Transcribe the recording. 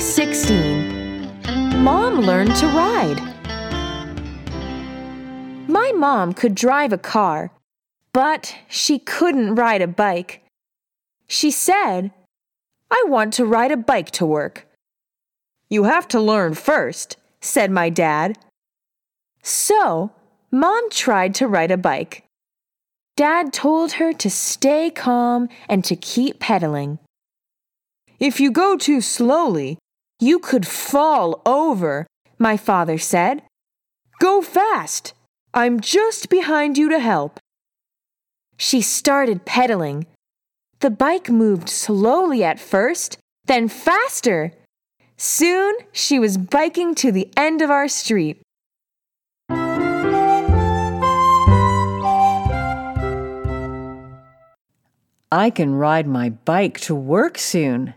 16 Mom learned to ride. My mom could drive a car, but she couldn't ride a bike. She said, I want to ride a bike to work. You have to learn first, said my dad. So, Mom tried to ride a bike. Dad told her to stay calm and to keep pedaling. If you go too slowly, you could fall over, my father said. Go fast. I'm just behind you to help. She started pedaling. The bike moved slowly at first, then faster. Soon she was biking to the end of our street. I can ride my bike to work soon,